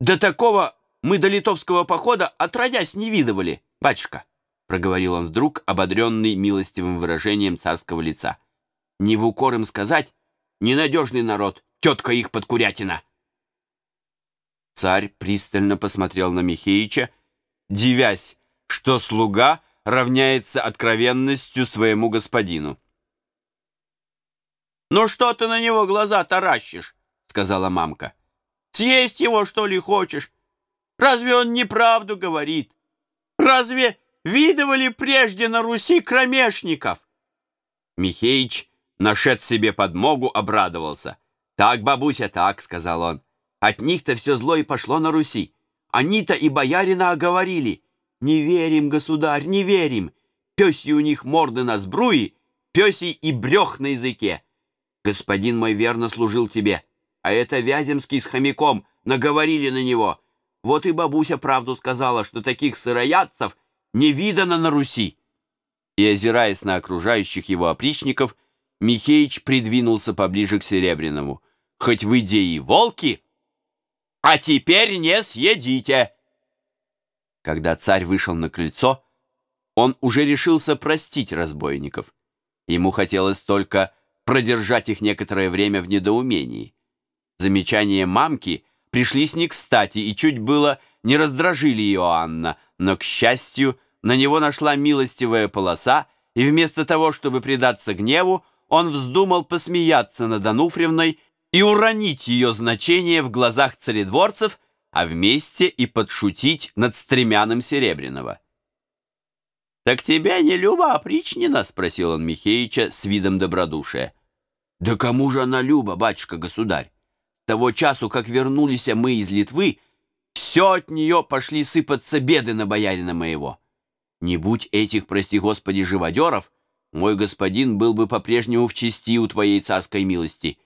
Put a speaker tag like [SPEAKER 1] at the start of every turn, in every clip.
[SPEAKER 1] До такого мы до литовского похода отродясь не видывали, батюшка, проговорил он вдруг, ободренный милостивым выражением царского лица. Не в укор им сказать, ненадежный народ, тетка их подкурятина. Царь пристально посмотрел на Михеича, дивясь, что слуга равняется откровенностью своему господину. «Ну что ты на него глаза таращишь?» — сказала мамка. «Съесть его, что ли, хочешь? Разве он неправду говорит? Разве видывали прежде на Руси кромешников?» Михеич, нашед себе подмогу, обрадовался. «Так, бабуся, так», — сказал он. «От них-то все зло и пошло на Руси. Они-то и боярина оговорили. Не верим, государь, не верим. Пёси у них морды на сбруи, пёси и брёх на языке. Господин мой верно служил тебе, а это Вяземский с хомяком наговорили на него. Вот и бабуся правду сказала, что таких сыроядцев не видано на Руси. И, озираясь на окружающих его опричников, Михеич придвинулся поближе к Серебряному. «Хоть вы де и волки, а теперь не съедите!» Когда царь вышел на крыльцо, он уже решился простить разбойников. Ему хотелось только продержать их некоторое время в недоумении. Замечания мамки пришлись не кстати и чуть было не раздражили Иоанна, но, к счастью, на него нашла милостивая полоса, и вместо того, чтобы предаться гневу, он вздумал посмеяться над Ануфриевной и уронить ее значение в глазах царедворцев, а вместе и подшутить над стремяном Серебряного. «Так тебя не Люба опричнина?» — спросил он Михеича с видом добродушия. «Да кому же она Люба, батюшка-государь? Того часу, как вернулись мы из Литвы, все от нее пошли сыпаться беды на боярина моего. Не будь этих, прости господи, живодеров, мой господин был бы по-прежнему в чести у твоей царской милости».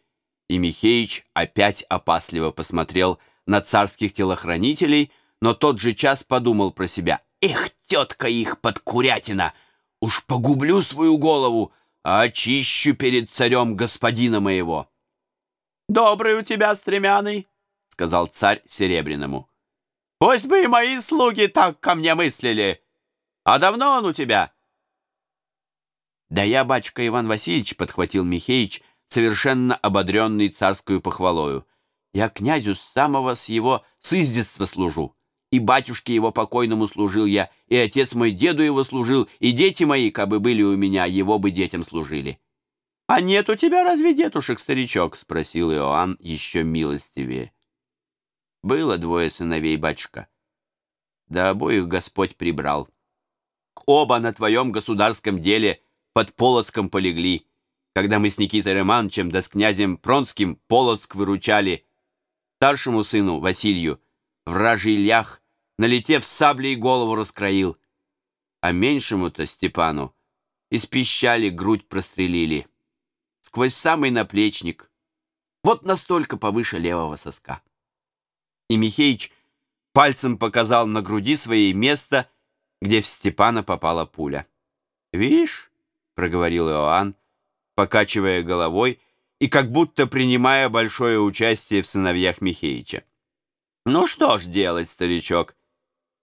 [SPEAKER 1] И Михеич опять опасливо посмотрел на царских телохранителей, но тот же час подумал про себя. «Эх, тетка их подкурятина! Уж погублю свою голову!» очищу перед царем господина моего». «Добрый у тебя, стремяный», — сказал царь Серебряному. «Пусть бы и мои слуги так ко мне мыслили. А давно он у тебя?» «Да я, батюшка Иван Васильевич», — подхватил Михеич, совершенно ободренный царскую похвалою. «Я князю с самого с его сыздетства служу. И батюшке его покойному служил я, и отец мой деду его служил, и дети мои, кабы были у меня, его бы детям служили. — А нет у тебя разве детушек, старичок? — спросил Иоанн еще милостивее. — Было двое сыновей, батюшка. Да обоих Господь прибрал. Оба на твоем государском деле под Полоцком полегли, когда мы с Никитой Романовичем да с князем Пронским Полоцк выручали. Старшему сыну, Василию, вражий лях налетев саблей голову раскроил. А меньшему-то Степану из пищали грудь прострелили. Сквозь самый наплечник. Вот настолько повыше левого соска. И Михеич пальцем показал на груди своей место, где в Степана попала пуля. «Вишь?» — проговорил Иоанн, покачивая головой и как будто принимая большое участие в сыновьях Михеича. «Ну что ж делать, старичок?»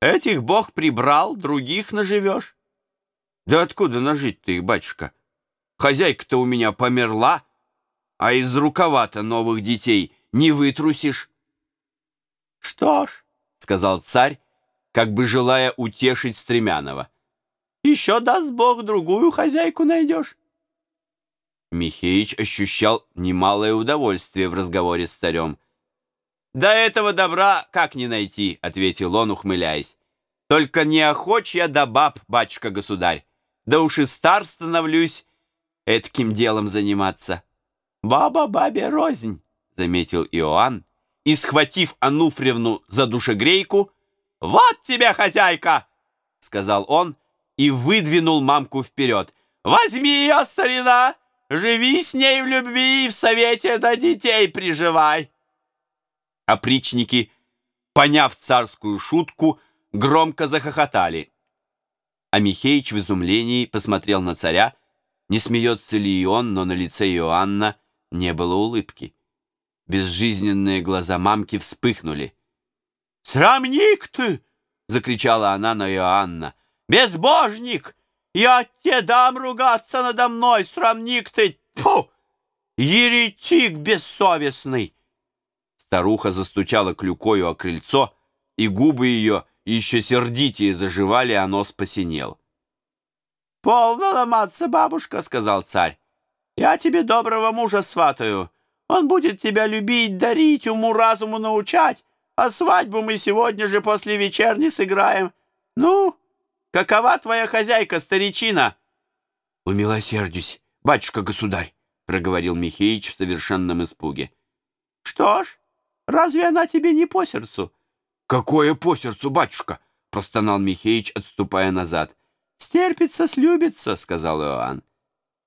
[SPEAKER 1] Этих Бог прибрал, других наживешь. Да откуда нажить-то их, батюшка? Хозяйка-то у меня померла, а из рукава-то новых детей не вытрусишь. Что ж, сказал царь, как бы желая утешить Стремянова, еще даст Бог другую хозяйку найдешь. Михеич ощущал немалое удовольствие в разговоре с царем. «До этого добра как не найти?» — ответил он, ухмыляясь. «Только не охоч я до баб, батюшка-государь. Да уж и стар становлюсь этким делом заниматься». «Баба бабе рознь», — заметил Иоанн, и, схватив Ануфриевну за душегрейку, «Вот тебе, хозяйка!» — сказал он и выдвинул мамку вперед. «Возьми ее, старина! Живи с ней в любви и в совете до детей приживай!» Опричники, поняв царскую шутку, громко захохотали. А Михеич в изумлении посмотрел на царя, не смеется ли и он, но на лице Иоанна не было улыбки. Безжизненные глаза мамки вспыхнули. «Срамник ты!» — закричала она на Иоанна. «Безбожник! Я тебе дам ругаться надо мной, срамник ты! Фу! Еретик бессовестный!» Старуха застучала клюкою о крыльцо, и губы ее еще сердитее заживали, а нос посинел. «Полно ломаться, бабушка», — сказал царь. «Я тебе доброго мужа сватаю. Он будет тебя любить, дарить, уму-разуму научать, а свадьбу мы сегодня же после вечерни сыграем. Ну, какова твоя хозяйка, старичина?» «Умилосердюсь, батюшка-государь», — проговорил Михеич в совершенном испуге. «Что ж, разве она тебе не по сердцу?» «Какое по сердцу, батюшка?» — простонал Михеич, отступая назад. «Стерпится, слюбится», — сказал Иоанн.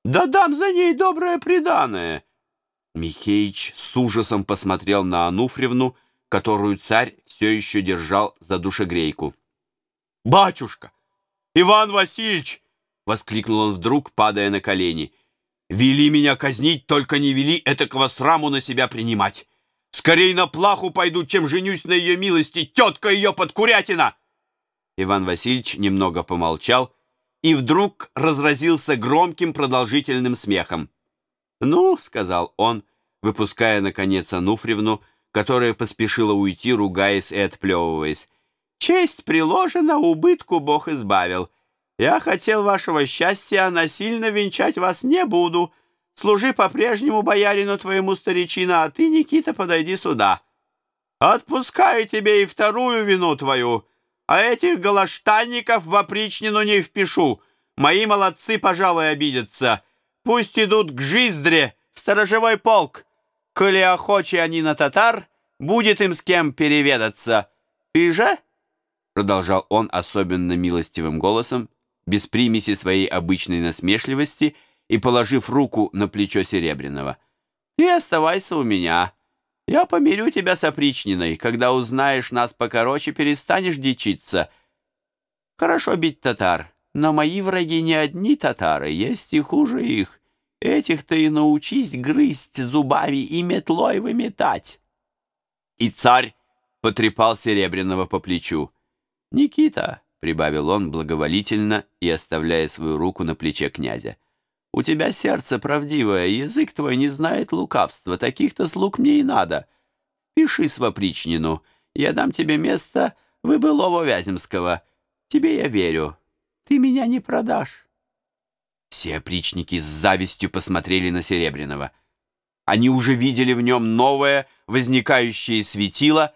[SPEAKER 1] «Да дам за ней доброе преданное». Михеич с ужасом посмотрел на Ануфриевну, которую царь все еще держал за душегрейку. «Батюшка! Иван Васильевич!» — воскликнул он вдруг, падая на колени. «Вели меня казнить, только не вели этакого сраму на себя принимать. Скорей на плаху пойду, чем женюсь на ее милости. Тетка ее подкурятина!» Иван Васильевич немного помолчал и вдруг разразился громким продолжительным смехом. «Ну», — сказал он, выпуская, наконец, Ануфриевну, которая поспешила уйти, ругаясь и отплевываясь. «Честь приложена, убытку Бог избавил. Я хотел вашего счастья, а насильно венчать вас не буду». Служи по-прежнему боярину твоему старичина, а ты, Никита, подойди сюда. Отпускаю тебе и вторую вину твою, а этих галаштанников в опричнину не впишу. Мои молодцы, пожалуй, обидятся. Пусть идут к Жиздре, в сторожевой полк. Коли охочи они на татар, будет им с кем переведаться. Ты же, — продолжал он особенно милостивым голосом, без примеси своей обычной насмешливости — и положив руку на плечо Серебряного. «Ты оставайся у меня. Я помирю тебя с опричниной. Когда узнаешь нас покороче, перестанешь дичиться. Хорошо бить татар, но мои враги не одни татары, есть и хуже их. Этих-то и научись грызть зубами и метлой выметать». И царь потрепал Серебряного по плечу. «Никита», — прибавил он благоволительно и оставляя свою руку на плече князя, — у тебя сердце правдивое, язык твой не знает лукавства. Таких-то слуг мне и надо. Пиши свопричнину. Я дам тебе место выбылого Вяземского. Тебе я верю. Ты меня не продашь. Все опричники с завистью посмотрели на Серебряного. Они уже видели в нем новое, возникающее светило,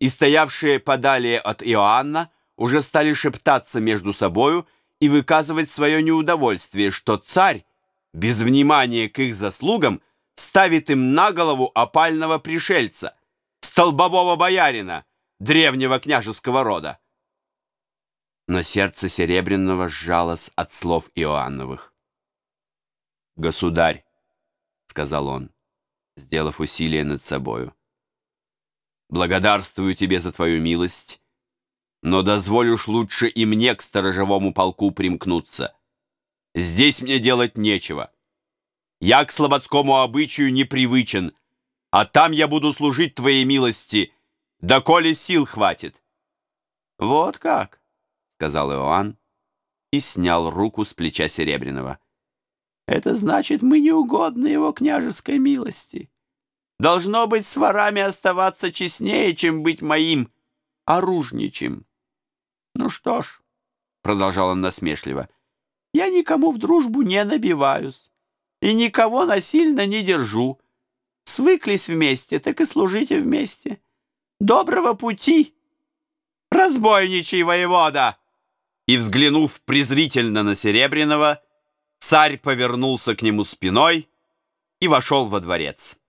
[SPEAKER 1] и стоявшие подалее от Иоанна уже стали шептаться между собою и выказывать свое неудовольствие, что царь без внимания к их заслугам, ставит им на голову опального пришельца, столбового боярина, древнего княжеского рода. Но сердце Серебряного сжалось от слов Иоанновых. «Государь», — сказал он, сделав усилие над собою, «благодарствую тебе за твою милость, но дозволь уж лучше и мне к сторожевому полку примкнуться». Здесь мне делать нечего. Я к слободскому обычаю непривычен, а там я буду служить твоей милости, доколе сил хватит. Вот как, сказал Иоанн и снял руку с плеча Серебряного. Это значит, мы не угодны его княжеской милости. Должно быть с ворами оставаться честнее, чем быть моим оружничем. Ну что ж, продолжал он насмешливо, — я никому в дружбу не набиваюсь и никого насильно не держу. Свыклись вместе, так и служите вместе. Доброго пути, разбойничий воевода!» И, взглянув презрительно на Серебряного, царь повернулся к нему спиной и вошел во дворец.